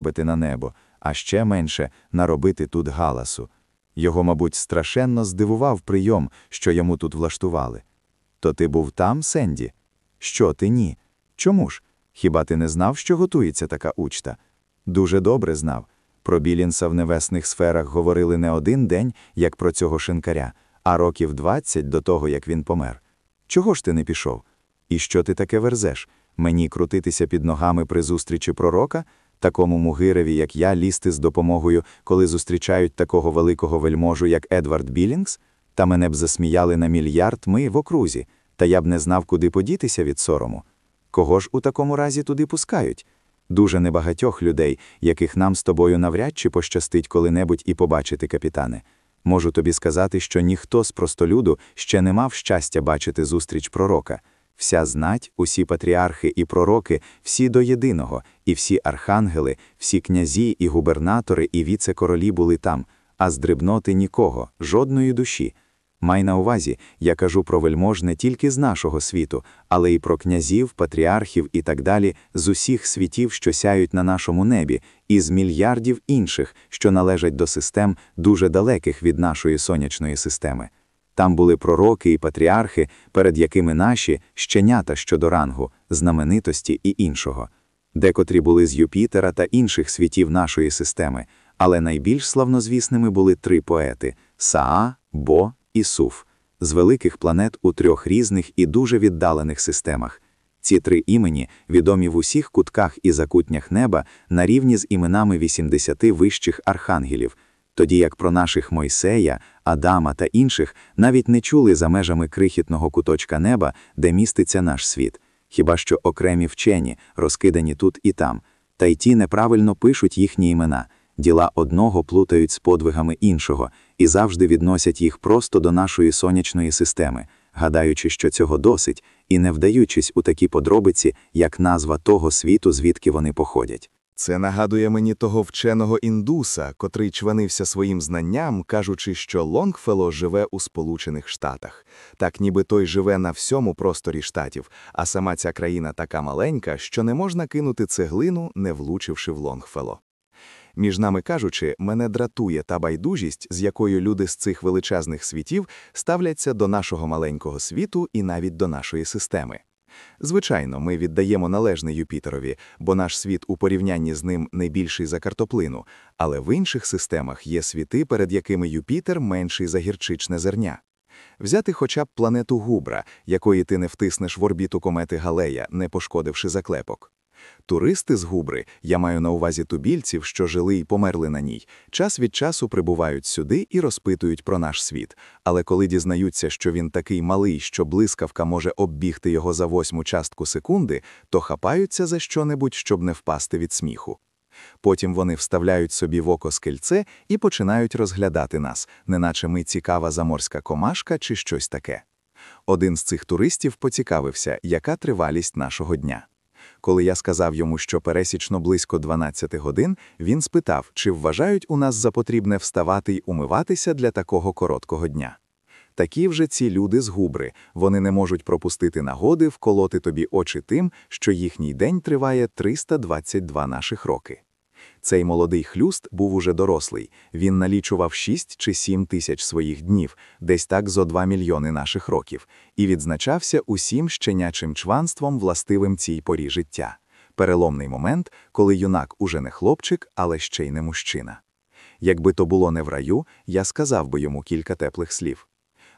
бити на небо, а ще менше наробити тут галасу. Його, мабуть, страшенно здивував прийом, що йому тут влаштували. То ти був там, Сенді? Що ти ні? Чому ж? Хіба ти не знав, що готується така учта? Дуже добре знав. Про Білінса в небесних сферах говорили не один день, як про цього шинкаря, а років двадцять до того, як він помер. Чого ж ти не пішов? І що ти таке верзеш? Мені крутитися під ногами при зустрічі пророка, такому мугиреві, як я, лізти з допомогою, коли зустрічають такого великого вельможу, як Едвард Білінгс? Та мене б засміяли на мільярд ми в окрузі, та я б не знав, куди подітися від сорому. Кого ж у такому разі туди пускають? Дуже небагатьох людей, яких нам з тобою навряд чи пощастить коли-небудь і побачити, капітане. Можу тобі сказати, що ніхто з простолюду ще не мав щастя бачити зустріч пророка. Вся знать, усі патріархи і пророки, всі до єдиного, і всі архангели, всі князі і губернатори, і віце-королі були там, а з дрібноти нікого, жодної душі. Май на увазі, я кажу про вельмож не тільки з нашого світу, але й про князів, патріархів і так далі, з усіх світів, що сяють на нашому небі, і з мільярдів інших, що належать до систем дуже далеких від нашої сонячної системи. Там були пророки і патріархи, перед якими наші щенята щодо рангу, знаменитості і іншого, декотрі були з Юпітера та інших світів нашої системи, але найбільш славнозвісними були три поети Саа, Бо і Суф, з великих планет у трьох різних і дуже віддалених системах. Ці три імені відомі в усіх кутках і закутнях неба на рівні з іменами 80 вищих архангелів, тоді як про наших Мойсея, Адама та інших навіть не чули за межами крихітного куточка неба, де міститься наш світ, хіба що окремі вчені, розкидані тут і там, та й ті неправильно пишуть їхні імена. Діла одного плутають з подвигами іншого і завжди відносять їх просто до нашої сонячної системи, гадаючи, що цього досить, і не вдаючись у такі подробиці, як назва того світу, звідки вони походять. Це нагадує мені того вченого індуса, котрий чванився своїм знанням, кажучи, що Лонгфело живе у Сполучених Штатах. Так ніби той живе на всьому просторі штатів, а сама ця країна така маленька, що не можна кинути цеглину, не влучивши в Лонгфело. Між нами кажучи, мене дратує та байдужість, з якою люди з цих величезних світів ставляться до нашого маленького світу і навіть до нашої системи. Звичайно, ми віддаємо належне Юпітерові, бо наш світ у порівнянні з ним не більший за картоплину, але в інших системах є світи, перед якими Юпітер менший за гірчичне зерня. Взяти хоча б планету Губра, якої ти не втиснеш в орбіту комети Галея, не пошкодивши заклепок. Туристи з губри, я маю на увазі тубільців, що жили і померли на ній, час від часу прибувають сюди і розпитують про наш світ. Але коли дізнаються, що він такий малий, що блискавка може оббігти його за восьму частку секунди, то хапаються за що-небудь, щоб не впасти від сміху. Потім вони вставляють собі в око скельце і починають розглядати нас, неначе ми цікава заморська комашка чи щось таке. Один з цих туристів поцікавився, яка тривалість нашого дня. Коли я сказав йому, що пересічно близько 12 годин, він спитав, чи вважають у нас за потрібне вставати й умиватися для такого короткого дня. Такі вже ці люди з губри, вони не можуть пропустити нагоди вколоти тобі очі тим, що їхній день триває 322 наших роки. Цей молодий хлюст був уже дорослий, він налічував 6 чи 7 тисяч своїх днів, десь так зо 2 мільйони наших років, і відзначався усім щенячим чванством, властивим цій порі життя. Переломний момент, коли юнак уже не хлопчик, але ще й не мужчина. Якби то було не в раю, я сказав би йому кілька теплих слів.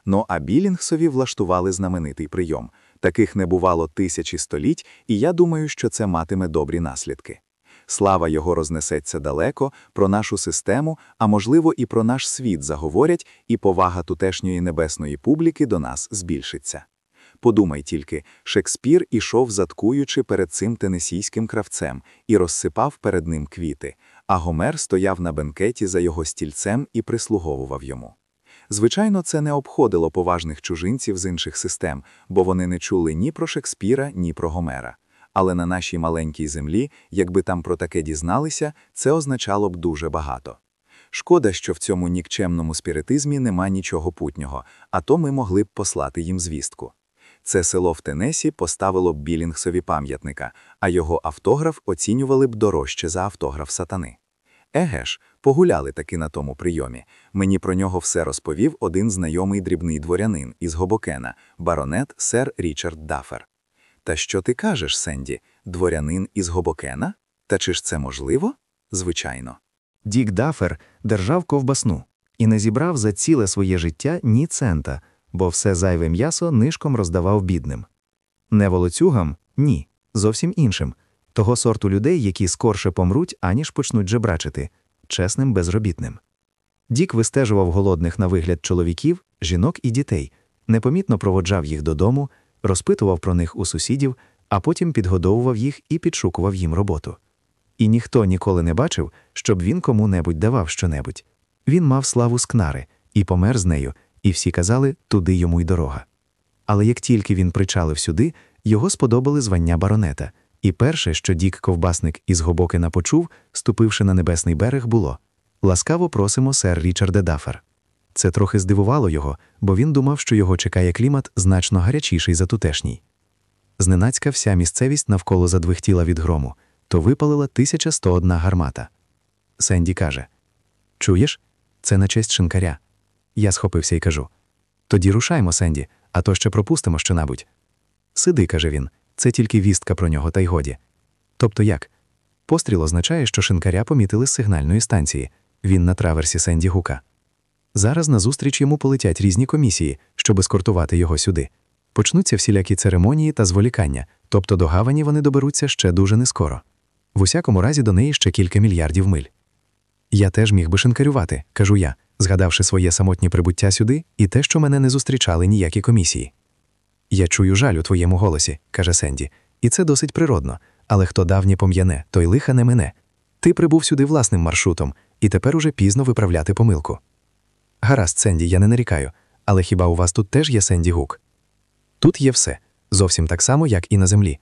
Ну а Білінгсові влаштували знаменитий прийом. Таких не бувало тисячі століть, і я думаю, що це матиме добрі наслідки. Слава його рознесеться далеко, про нашу систему, а можливо, і про наш світ заговорять, і повага тутешньої небесної публіки до нас збільшиться. Подумай тільки, Шекспір ішов, заткуючи перед цим тенесійським кравцем, і розсипав перед ним квіти, а Гомер стояв на бенкеті за його стільцем і прислуговував йому. Звичайно, це не обходило поважних чужинців з інших систем, бо вони не чули ні про Шекспіра, ні про Гомера. Але на нашій маленькій землі, якби там про таке дізналися, це означало б дуже багато. Шкода, що в цьому нікчемному спіритизмі нема нічого путнього, а то ми могли б послати їм звістку. це село в Тенесі поставило б Білінгсові пам'ятника, а його автограф оцінювали б дорожче за автограф сатани. Еге ж, погуляли таки на тому прийомі. Мені про нього все розповів один знайомий дрібний дворянин із Гобокена, баронет сер Річард Дафер. Та що ти кажеш, Сенді, дворянин із Гобокена? Та чи ж це можливо? Звичайно. Дік Дафер держав ковбасну і не зібрав за ціле своє життя ні цента, бо все зайве м'ясо нишком роздавав бідним. Не волоцюгам ні, зовсім іншим того сорту людей, які скорше помруть, аніж почнуть жебрачити, чесним безробітним. Дік вистежував голодних на вигляд чоловіків, жінок і дітей, непомітно проводжав їх додому, розпитував про них у сусідів, а потім підгодовував їх і підшукував їм роботу. І ніхто ніколи не бачив, щоб він кому-небудь давав щонебудь. Він мав славу скнари і помер з нею, і всі казали туди йому й дорога. Але як тільки він причалив сюди, його сподобали звання баронета, і перше, що Дік ковбасник із Гобокена почув, ступивши на небесний берег, було ласкаво просимо сер Річарде Дафер. Це трохи здивувало його, бо він думав, що його чекає клімат значно гарячіший за тутешній. Зненацька вся місцевість навколо задвихтіла від грому, то випалила 1101 гармата. Сенді каже: Чуєш? Це на честь шинкаря. Я схопився і кажу: Тоді рушаймо, Сенді, а то ще пропустимо щонебудь. Сиди, каже він, це тільки вістка про нього, та й годі. Тобто як? Постріл означає, що шинкаря помітили з сигнальної станції. Він на траверсі Сенді Гука. Зараз назустріч йому полетять різні комісії, щоб ескортувати його сюди. Почнуться всілякі церемонії та зволікання, тобто до гавані вони доберуться ще дуже нескоро. В усякому разі до неї ще кілька мільярдів миль. Я теж міг би шинкарювати, кажу я, згадавши своє самотнє прибуття сюди і те, що мене не зустрічали ніякі комісії. Я чую жаль у твоєму голосі, каже Сенді, і це досить природно, але хто давнє пом'яне, той лиха не мене. Ти прибув сюди власним маршрутом, і тепер уже пізно виправляти помилку. Гаразд, Сенді, я не нарікаю, але хіба у вас тут теж є Сенді Гук? Тут є все, зовсім так само, як і на землі.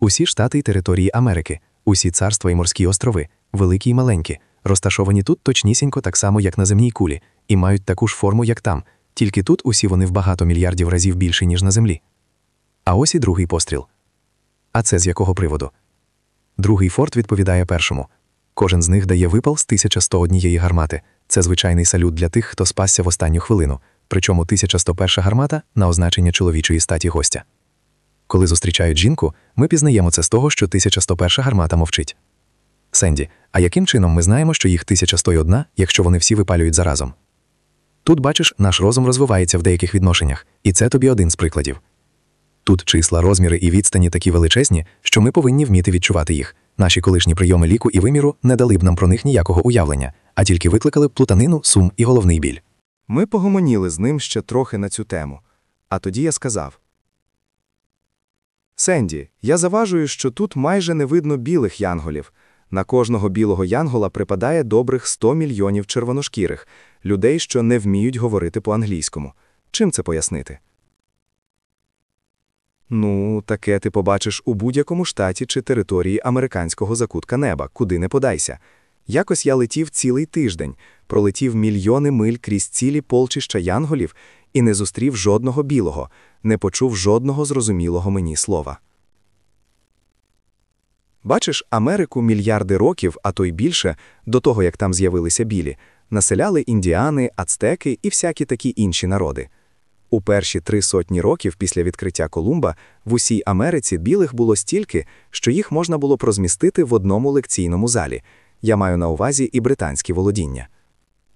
Усі штати й території Америки, усі царства і морські острови, великі й маленькі, розташовані тут точнісінько так само, як на земній кулі, і мають таку ж форму, як там, тільки тут усі вони в багато мільярдів разів більші, ніж на землі. А ось і другий постріл. А це з якого приводу? Другий форт відповідає першому. Кожен з них дає випал з 1101 гармати. Це звичайний салют для тих, хто спасся в останню хвилину, причому 1101 гармата на означення чоловічої статі гостя. Коли зустрічають жінку, ми пізнаємо це з того, що 1101 гармата мовчить. Сенді, а яким чином ми знаємо, що їх 1101, якщо вони всі випалюють заразом? Тут, бачиш, наш розум розвивається в деяких відношеннях, і це тобі один з прикладів. Тут числа, розміри і відстані такі величезні, що ми повинні вміти відчувати їх. Наші колишні прийоми ліку і виміру не дали б нам про них ніякого уявлення, а тільки викликали плутанину, сум і головний біль. Ми погомоніли з ним ще трохи на цю тему. А тоді я сказав: Сенді, я заважую, що тут майже не видно білих янголів. На кожного білого янгола припадає добрих 100 мільйонів червоношкірих, людей, що не вміють говорити по-англійському. Чим це пояснити? Ну, таке ти побачиш у будь-якому штаті чи території американського закутка неба, куди не подайся. Якось я летів цілий тиждень, пролетів мільйони миль крізь цілі полчища янголів і не зустрів жодного білого, не почув жодного зрозумілого мені слова. Бачиш, Америку мільярди років, а то й більше, до того як там з'явилися білі, населяли індіани, ацтеки і всякі такі інші народи. У перші три сотні років після відкриття Колумба в усій Америці білих було стільки, що їх можна було б розмістити в одному лекційному залі. Я маю на увазі і британські володіння.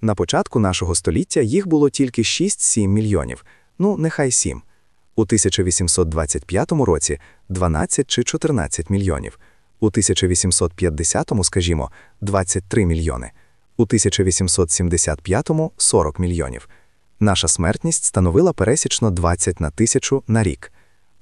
На початку нашого століття їх було тільки 6-7 мільйонів, ну, нехай 7. У 1825 році 12 чи 14 мільйонів. У 1850, скажімо, 23 мільйони. У 1875 – 40 мільйонів. Наша смертність становила пересічно 20 на тисячу на рік.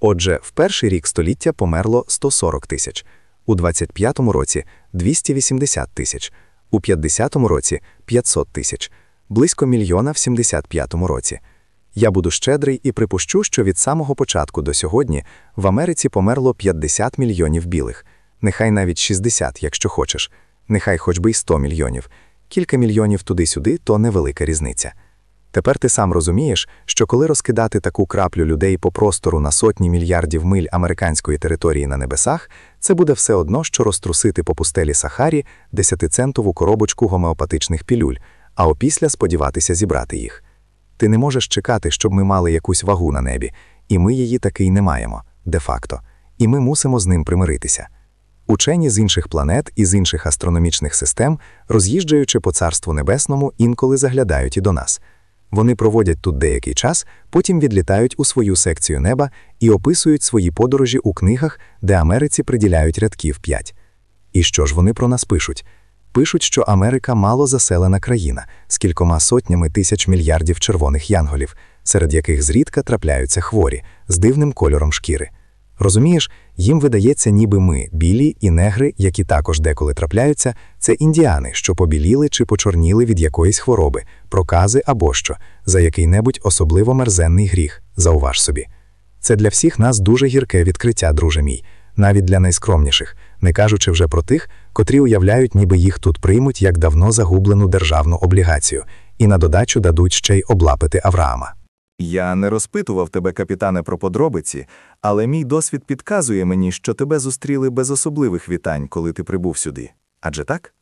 Отже, в перший рік століття померло 140 тисяч, у 25-му році 280 тисяч, у 50-му році 500 тисяч, близько мільйона в 75-му році. Я буду щедрий і припущу, що від самого початку до сьогодні в Америці померло 50 мільйонів білих, нехай навіть 60, якщо хочеш, нехай хоч би й 100 мільйонів. Кілька мільйонів туди-сюди то невелика різниця. Тепер ти сам розумієш, що коли розкидати таку краплю людей по простору на сотні мільярдів миль американської території на небесах, це буде все одно, що розтрусити по пустелі Сахарі десятицентову коробочку гомеопатичних пілюль, а опісля сподіватися зібрати їх. Ти не можеш чекати, щоб ми мали якусь вагу на небі, і ми її таки й не маємо, де-факто, і ми мусимо з ним примиритися. Учені з інших планет і з інших астрономічних систем, роз'їжджаючи по царству небесному, інколи заглядають і до нас. Вони проводять тут деякий час, потім відлітають у свою секцію неба і описують свої подорожі у книгах, де Америці приділяють рядків 5. І що ж вони про нас пишуть? Пишуть, що Америка мало заселена країна з кількома сотнями тисяч мільярдів червоних янголів, серед яких зрідка трапляються хворі з дивним кольором шкіри. Розумієш, їм видається, ніби ми, білі і негри, які також деколи трапляються, це індіани, що побіліли чи почорніли від якоїсь хвороби, прокази або що, за який-небудь особливо мерзенний гріх, зауваж собі. Це для всіх нас дуже гірке відкриття, друже мій, навіть для найскромніших, не кажучи вже про тих, котрі уявляють, ніби їх тут приймуть як давно загублену державну облігацію, і на додачу дадуть ще й облапити Авраама. Я не розпитував тебе, капітане, про подробиці, але мій досвід підказує мені, що тебе зустріли без особливих вітань, коли ти прибув сюди. Адже так?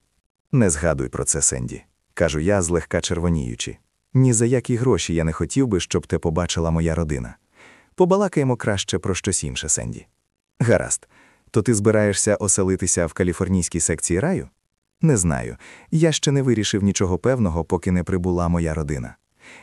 Не згадуй про це, Сенді, кажу я, злегка червоніючи. Ні за які гроші я не хотів би, щоб те побачила моя родина. Побалакаємо краще про щось інше, Сенді. Гаразд, то ти збираєшся оселитися в каліфорнійській секції раю? Не знаю. Я ще не вирішив нічого певного, поки не прибула моя родина.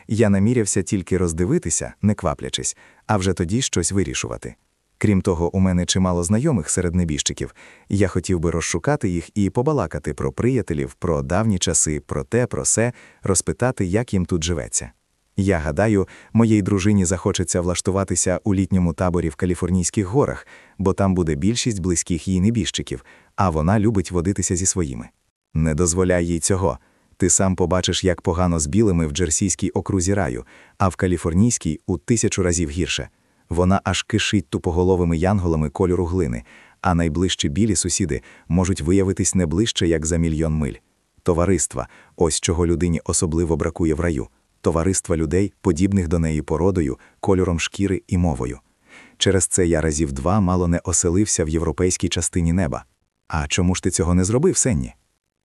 Я намірявся тільки роздивитися, не кваплячись, а вже тоді щось вирішувати. Крім того, у мене чимало знайомих серед небіжчиків. Я хотів би розшукати їх і побалакати про приятелів, про давні часи, про те, про се, розпитати, як їм тут живеться. Я гадаю, моїй дружині захочеться влаштуватися у літньому таборі в Каліфорнійських горах, бо там буде більшість близьких їй небіжчиків, а вона любить водитися зі своїми. Не дозволяй їй цього. Ти сам побачиш, як погано з білими в Джерсійській окрузі раю, а в Каліфорнійській у тисячу разів гірше. Вона аж кишить тупоголовими янголами кольору глини, а найближчі білі сусіди можуть виявитись не ближче, як за мільйон миль. Товариства ось чого людині особливо бракує в раю товариства людей, подібних до неї породою, кольором шкіри і мовою. Через це я разів два мало не оселився в європейській частині неба. А чому ж ти цього не зробив, Сенні?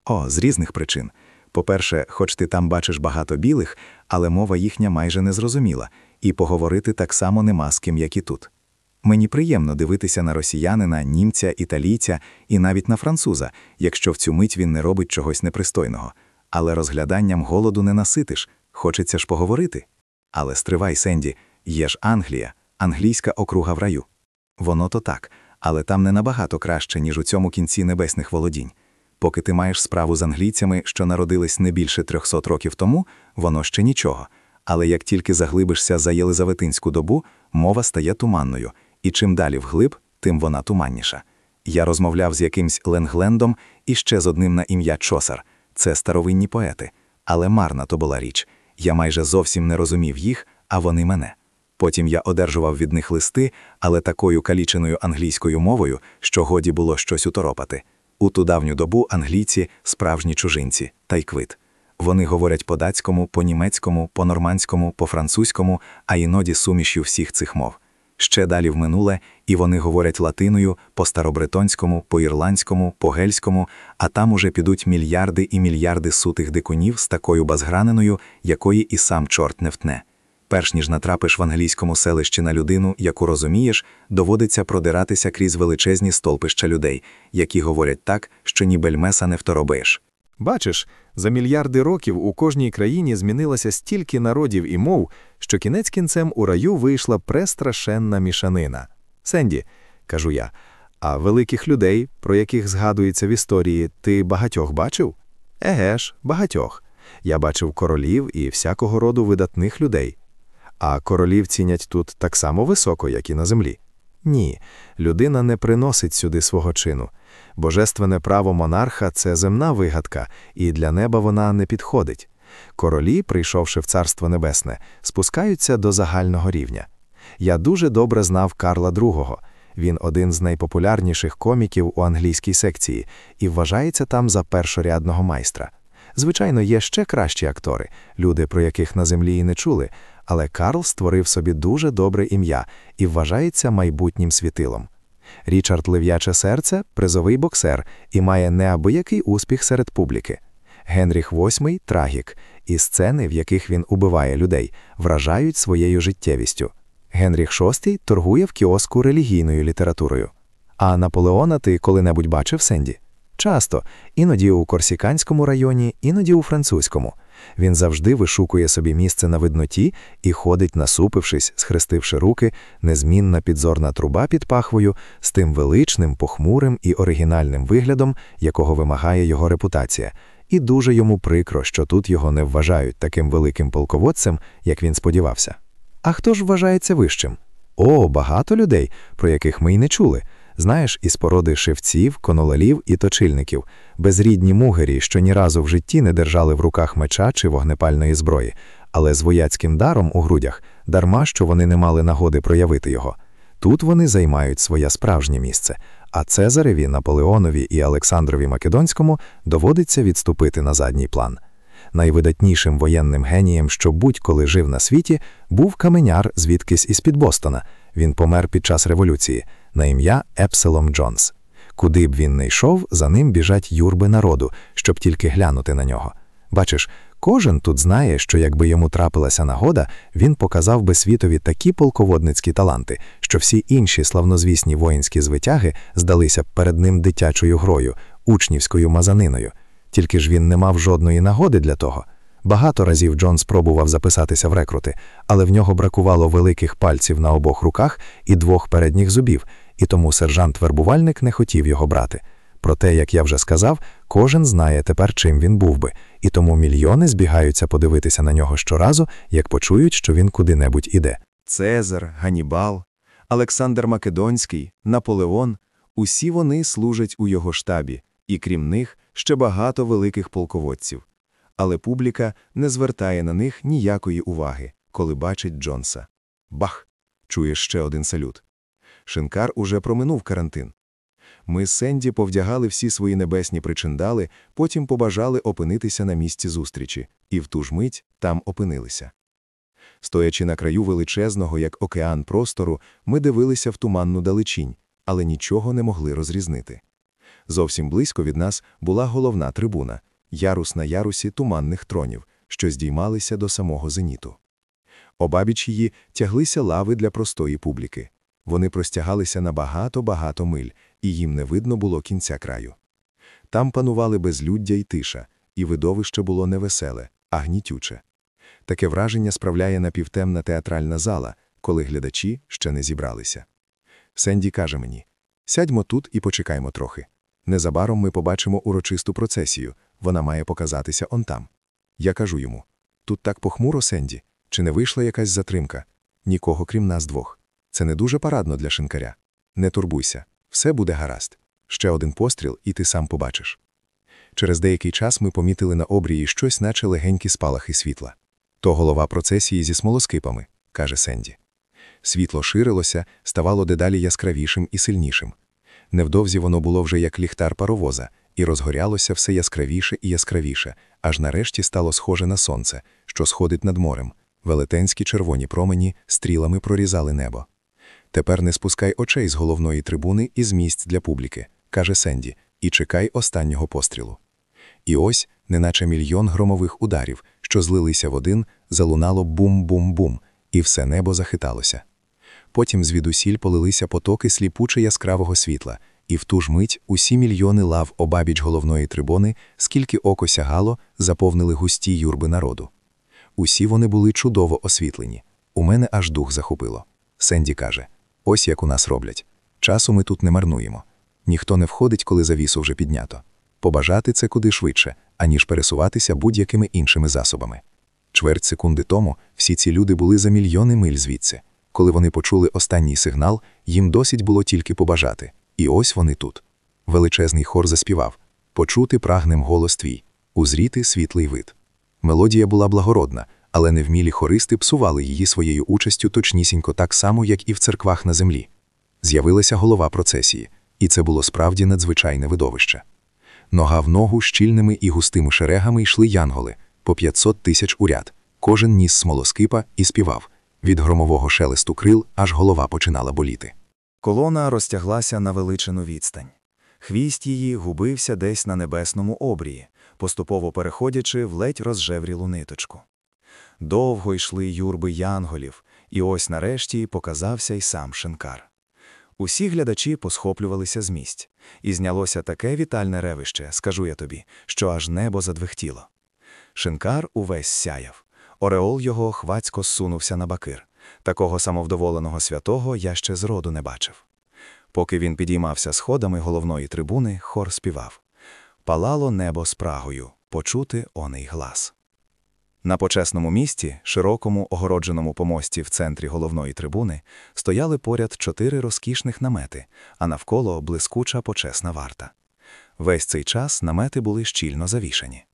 О, з різних причин. По-перше, хоч ти там бачиш багато білих, але мова їхня майже незрозуміла, і поговорити так само нема з ким, як і тут. Мені приємно дивитися на росіянина, німця, італійця і навіть на француза, якщо в цю мить він не робить чогось непристойного. Але розгляданням голоду не наситиш, хочеться ж поговорити. Але стривай, Сенді, є ж Англія, англійська округа в раю. Воно то так, але там не набагато краще, ніж у цьому кінці небесних володінь. Поки ти маєш справу з англійцями, що народились не більше 300 років тому, воно ще нічого. Але як тільки заглибишся за Єлизаветинську добу, мова стає туманною, і чим далі вглиб, тим вона туманніша. Я розмовляв з якимсь Ленглендом і ще з одним на ім'я Чосар. Це старовинні поети. Але марна то була річ. Я майже зовсім не розумів їх, а вони мене. Потім я одержував від них листи, але такою каліченою англійською мовою, що годі було щось уторопати. У ту давню добу англійці справжні чужинці, та й квит. Вони говорять по датському, по німецькому, по нормандському, по французькому, а іноді сумішю всіх цих мов. Ще далі в минуле, і вони говорять латиною, по старобретонському, по ірландському, по гельському, а там уже підуть мільярди і мільярди сутих дикунів з такою базграненою, якої і сам чорт не втне. Перш ніж натрапиш в англійському селищі на людину, яку розумієш, доводиться продиратися крізь величезні столпища людей, які говорять так, що ні бельмеса не второбиш. Бачиш, за мільярди років у кожній країні змінилося стільки народів і мов, що кінець кінцем у раю вийшла престрашенна мішанина. Сенді, кажу я, а великих людей, про яких згадується в історії, ти багатьох бачив? Еге ж, багатьох. Я бачив королів і всякого роду видатних людей. А королів цінять тут так само високо, як і на землі. Ні, людина не приносить сюди свого чину. Божественне право монарха це земна вигадка, і для неба вона не підходить. Королі, прийшовши в Царство Небесне, спускаються до загального рівня. Я дуже добре знав Карла II. Він один з найпопулярніших коміків у англійській секції і вважається там за першорядного майстра. Звичайно, є ще кращі актори, люди, про яких на землі і не чули, але Карл створив собі дуже добре ім'я і вважається майбутнім світилом. Річард Лев'яче серце призовий боксер і має неабиякий успіх серед публіки. Генріх VIII – трагік, і сцени, в яких він убиває людей, вражають своєю життєвістю. Генріх VI торгує в кіоску релігійною літературою. А Наполеона ти коли-небудь бачив Сенді? Часто, іноді у Корсіканському районі, іноді у французькому. Він завжди вишукує собі місце на видноті і ходить, насупившись, схрестивши руки, незмінна підзорна труба під пахвою, з тим величним, похмурим і оригінальним виглядом, якого вимагає його репутація. І дуже йому прикро, що тут його не вважають таким великим полководцем, як він сподівався. А хто ж вважається вищим? О, багато людей, про яких ми й не чули. Знаєш, із породи шевців, конолалів і точильників, безрідні мугері, що ні разу в житті не держали в руках меча чи вогнепальної зброї, але з вояцьким даром у грудях, дарма що вони не мали нагоди проявити його. Тут вони займають своє справжнє місце, а Цезареві, Наполеонові і Олександрові Македонському доводиться відступити на задній план. Найвидатнішим воєнним генієм, що будь-коли жив на світі, був каменяр звідкись із-під Бостона. Він помер під час революції на ім'я Епселом Джонс. Куди б він не йшов, за ним біжать юрби народу, щоб тільки глянути на нього. Бачиш, кожен тут знає, що якби йому трапилася нагода, він показав би світові такі полководницькі таланти, що всі інші славнозвісні воїнські звитяги здалися б перед ним дитячою грою, учнівською мазаниною. Тільки ж він не мав жодної нагоди для того. Багато разів Джон спробував записатися в рекрути, але в нього бракувало великих пальців на обох руках і двох передніх зубів, і тому сержант-вербувальник не хотів його брати. Проте, як я вже сказав, кожен знає тепер, чим він був би, і тому мільйони збігаються подивитися на нього щоразу, як почують, що він куди-небудь іде. Цезар, Ганібал, Олександр Македонський, Наполеон усі вони служать у його штабі, і крім них ще багато великих полководців. Але публіка не звертає на них ніякої уваги, коли бачить Джонса. Бах! Чуєш ще один салют. Шинкар уже проминув карантин. Ми з Сенді повдягали всі свої небесні причиндали, потім побажали опинитися на місці зустрічі, і в ту ж мить там опинилися. Стоячи на краю величезного, як океан простору, ми дивилися в туманну далечінь, але нічого не могли розрізнити. Зовсім близько від нас була головна трибуна, ярус на ярусі туманних тронів, що здіймалися до самого зеніту. Обабіч її тяглися лави для простої публіки. Вони простягалися на багато-багато миль, і їм не видно було кінця краю. Там панували безлюддя й тиша, і видовище було не веселе, а гнітюче. Таке враження справляє напівтемна театральна зала, коли глядачі ще не зібралися. Сенді каже мені: сядьмо тут і почекаймо трохи. Незабаром ми побачимо урочисту процесію, вона має показатися он там. Я кажу йому: тут так похмуро, Сенді, чи не вийшла якась затримка? Нікого крім нас двох. Це не дуже парадно для шинкаря. Не турбуйся, все буде гаразд. Ще один постріл, і ти сам побачиш. Через деякий час ми помітили на обрії щось, наче легенькі спалахи світла. То голова процесії зі смолоскипами, каже Сенді. Світло ширилося, ставало дедалі яскравішим і сильнішим. Невдовзі воно було вже як ліхтар паровоза, і розгорялося все яскравіше і яскравіше, аж нарешті стало схоже на сонце, що сходить над морем. Велетенські червоні промені стрілами прорізали небо. Тепер не спускай очей з головної трибуни і з місць для публіки, каже Сенді, і чекай останнього пострілу. І ось, неначе мільйон громових ударів, що злилися в один, залунало бум-бум-бум, і все небо захиталося. Потім звідусіль полилися потоки сліпуче яскравого світла, і в ту ж мить усі мільйони лав обабіч головної трибуни, скільки око сягало, заповнили густі юрби народу. Усі вони були чудово освітлені. У мене аж дух захопило. Сенді каже: ось як у нас роблять. Часу ми тут не марнуємо. Ніхто не входить, коли завісу вже піднято. Побажати це куди швидше, аніж пересуватися будь-якими іншими засобами. Чверть секунди тому всі ці люди були за мільйони миль звідси. Коли вони почули останній сигнал, їм досить було тільки побажати. І ось вони тут. Величезний хор заспівав почути прагнем голос твій, узріти світлий вид. Мелодія була благородна, але невмілі хористи псували її своєю участю точнісінько так само, як і в церквах на землі. З'явилася голова процесії, і це було справді надзвичайне видовище. Нога в ногу щільними і густими шерегами йшли янголи, по 500 тисяч у ряд. Кожен ніс смолоскипа і співав. Від громового шелесту крил аж голова починала боліти. Колона розтяглася на величину відстань. Хвіст її губився десь на небесному обрії, поступово переходячи в ледь розжеврілу ниточку. Довго йшли юрби янголів, і ось нарешті показався й сам шинкар. Усі глядачі посхоплювалися з місць, і знялося таке вітальне ревище, скажу я тобі, що аж небо задвихтіло. Шинкар увесь сяяв. Ореол його хвацько зсунувся на бакир. Такого самовдоволеного святого я ще зроду не бачив. Поки він підіймався сходами головної трибуни, хор співав. Палало небо спрагою, почути оний глас. На почесному місці, широкому огородженому помості в центрі головної трибуни, стояли поряд чотири розкішних намети, а навколо блискуча почесна варта. Весь цей час намети були щільно завішані.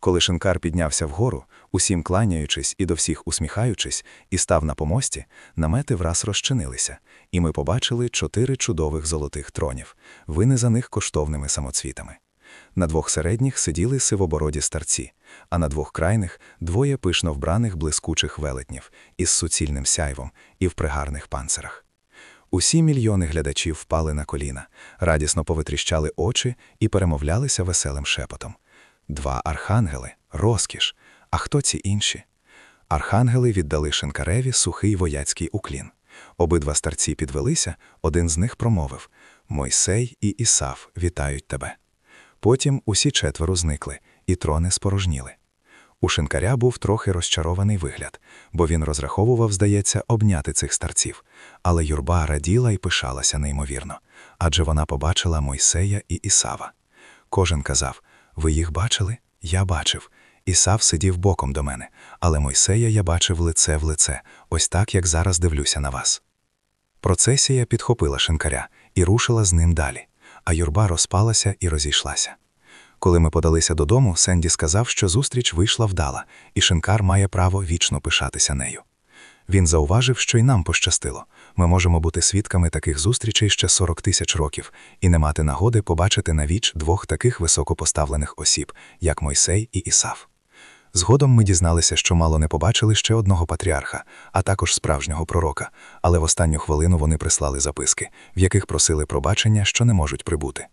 Коли шинкар піднявся вгору, усім кланяючись і до всіх усміхаючись, і став на помості, намети враз розчинилися, і ми побачили чотири чудових золотих тронів, винизаних коштовними самоцвітами. На двох середніх сиділи сивобороді старці, а на двох крайних двоє пишно вбраних блискучих велетнів із суцільним сяйвом і в пригарних панцирах. Усі мільйони глядачів впали на коліна, радісно повитріщали очі і перемовлялися веселим шепотом. Два архангели розкіш. А хто ці інші? Архангели віддали шинкареві сухий вояцький уклін. Обидва старці підвелися, один з них промовив Мойсей і Ісав вітають тебе. Потім усі четверо зникли, і трони спорожніли. У шинкаря був трохи розчарований вигляд, бо він розраховував, здається, обняти цих старців. Але юрба раділа і пишалася неймовірно, адже вона побачила Мойсея і Ісава. Кожен казав Ви їх бачили? Я бачив. Ісав сидів боком до мене, але Мойсея я бачив лице в лице, ось так, як зараз дивлюся на вас. Процесія підхопила шинкаря і рушила з ним далі, а юрба розпалася і розійшлася. Коли ми подалися додому, Сенді сказав, що зустріч вийшла вдала, і шинкар має право вічно пишатися нею. Він зауважив, що й нам пощастило. Ми можемо бути свідками таких зустрічей ще 40 тисяч років і не мати нагоди побачити на віч двох таких високопоставлених осіб, як Мойсей і Ісав. Згодом ми дізналися, що мало не побачили ще одного патріарха, а також справжнього пророка, але в останню хвилину вони прислали записки, в яких просили пробачення, що не можуть прибути.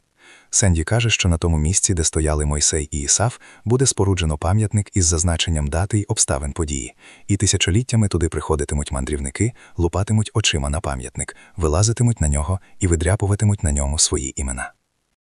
Сенді каже, що на тому місці, де стояли Мойсей і Ісав, буде споруджено пам'ятник із зазначенням дати й обставин події, і тисячоліттями туди приходитимуть мандрівники, лупатимуть очима на пам'ятник, вилазитимуть на нього і видряпуватимуть на ньому свої імена.